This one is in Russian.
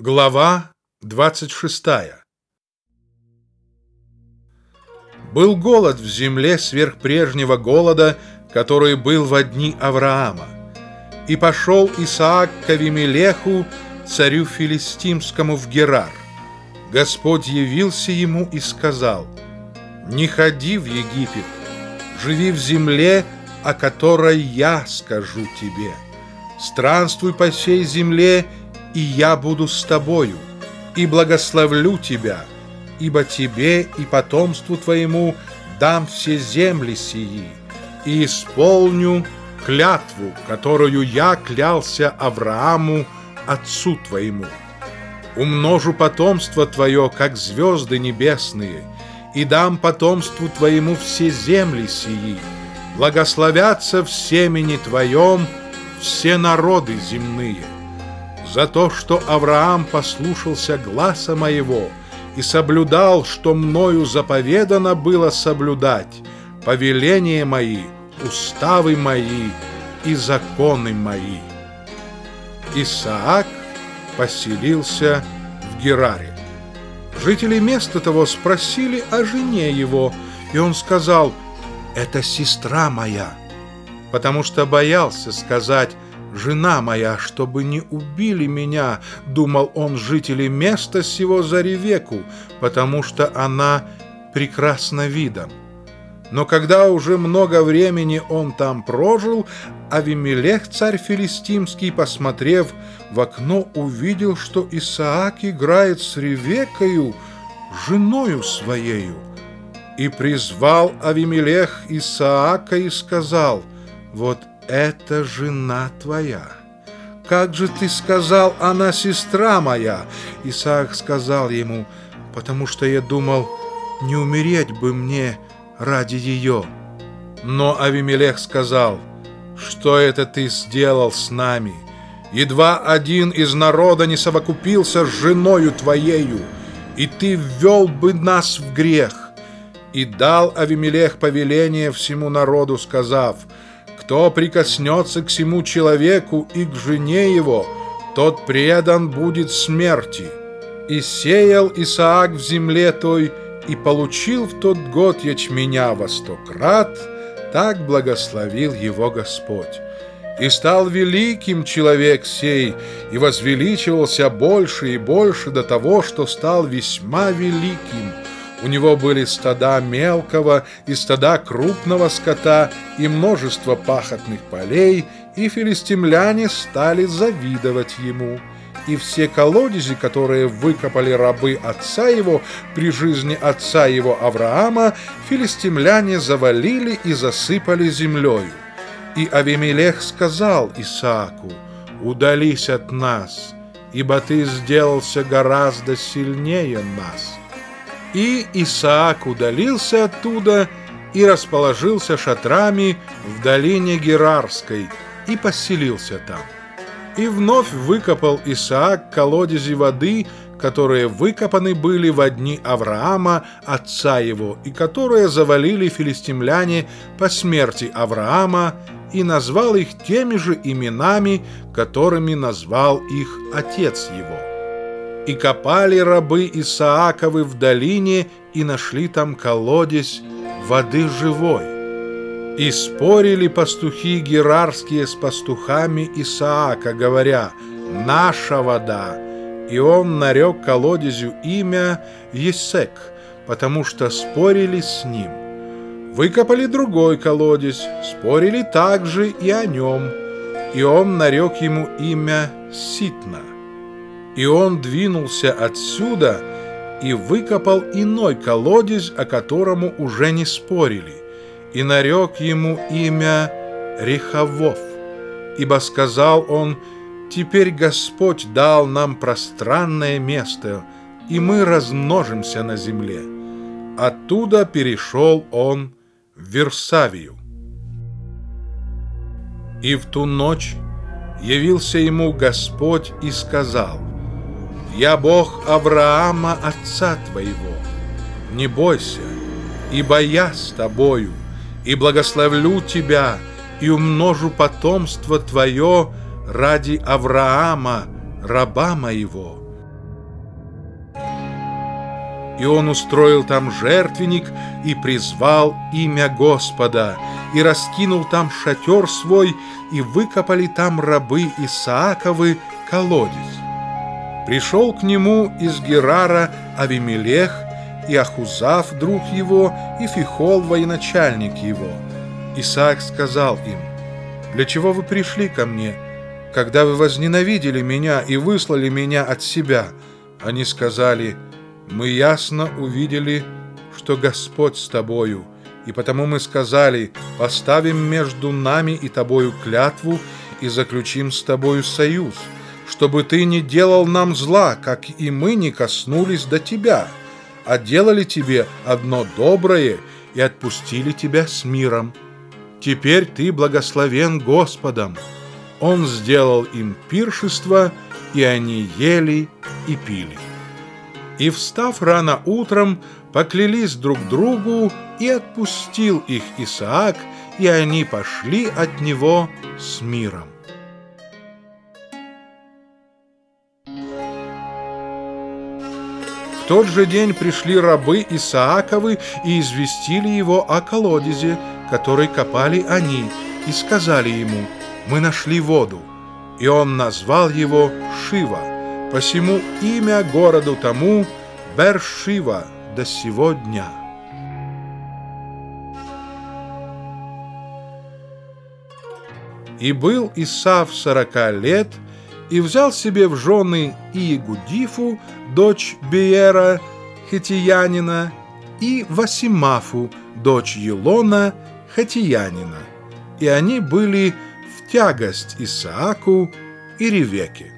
Глава 26 Был голод в земле сверх прежнего голода, который был в дни Авраама. И пошел Исаак к Авимелеху, царю филистимскому в Герар. Господь явился ему и сказал, «Не ходи в Египет, живи в земле, о которой я скажу тебе. Странствуй по всей земле и я буду с тобою, и благословлю тебя, ибо тебе и потомству твоему дам все земли сии, и исполню клятву, которую я клялся Аврааму, отцу твоему. Умножу потомство твое, как звезды небесные, и дам потомству твоему все земли сии. Благословятся в семени твоем все народы земные за то, что Авраам послушался гласа моего и соблюдал, что мною заповедано было соблюдать, повеления мои, уставы мои и законы мои. Исаак поселился в Гераре. Жители места того спросили о жене его, и он сказал, «Это сестра моя», потому что боялся сказать жена моя, чтобы не убили меня, думал он жители места сего за Ревеку, потому что она прекрасна видом. Но когда уже много времени он там прожил, Авимелех, царь филистимский, посмотрев в окно, увидел, что Исаак играет с Ревекою, женою своею. И призвал Авимелех Исаака и сказал, «Вот это жена твоя. Как же ты сказал, она сестра моя? Исаак сказал ему, потому что я думал, не умереть бы мне ради ее. Но Авимелех сказал, что это ты сделал с нами? Едва один из народа не совокупился с женою твоею, и ты ввел бы нас в грех. И дал Авимелех повеление всему народу, сказав, кто прикоснется к всему человеку и к жене его, тот предан будет смерти. И сеял Исаак в земле той, и получил в тот год ячменя во сто крат, так благословил его Господь. И стал великим человек сей, и возвеличивался больше и больше до того, что стал весьма великим – у него были стада мелкого и стада крупного скота и множество пахотных полей, и филистимляне стали завидовать ему. И все колодези, которые выкопали рабы отца его при жизни отца его Авраама, филистимляне завалили и засыпали землею. И Авимелех сказал Исааку, «Удались от нас, ибо ты сделался гораздо сильнее нас». И Исаак удалился оттуда и расположился шатрами в долине Герарской и поселился там. И вновь выкопал Исаак колодези воды, которые выкопаны были в дни Авраама, отца его, и которые завалили филистимляне по смерти Авраама, и назвал их теми же именами, которыми назвал их отец его. И копали рабы Исааковы в долине и нашли там колодец воды живой. И спорили пастухи герарские с пастухами Исаака, говоря, «Наша вода». И он нарек колодезю имя Есек, потому что спорили с ним. Выкопали другой колодец, спорили также и о нем, и он нарек ему имя Ситна. И он двинулся отсюда и выкопал иной колодец, о котором уже не спорили, и нарек ему имя Рехавов, ибо сказал он, «Теперь Господь дал нам пространное место, и мы размножимся на земле». Оттуда перешел он в Версавию. И в ту ночь явился ему Господь и сказал – я Бог Авраама, отца твоего. Не бойся, ибо я с тобою, и благословлю тебя, и умножу потомство твое ради Авраама, раба моего, И он устроил там жертвенник и призвал имя Господа, и раскинул там шатер свой, и выкопали там рабы Исааковы колодец. Пришел к нему из Герара Авимелех, и Ахузав, друг его, и Фихол, военачальник его. Исаак сказал им, «Для чего вы пришли ко мне, когда вы возненавидели меня и выслали меня от себя?» Они сказали, «Мы ясно увидели, что Господь с тобою, и потому мы сказали, поставим между нами и тобою клятву и заключим с тобою союз, чтобы ты не делал нам зла, как и мы не коснулись до тебя» а делали тебе одно доброе и отпустили тебя с миром. Теперь ты благословен Господом. Он сделал им пиршество, и они ели и пили. И, встав рано утром, поклялись друг другу, и отпустил их Исаак, и они пошли от него с миром. Тот же день пришли рабы Исааковы и известили его о колодезе, который копали они, и сказали ему, «Мы нашли воду». И он назвал его Шива, посему имя городу тому Бершива до сего дня. И был Исав сорока лет, и взял себе в жены Иегудифу, дочь Биера, хетиянина, и Васимафу, дочь Елона, хетиянина. И они были в тягость Исааку и Ревеке.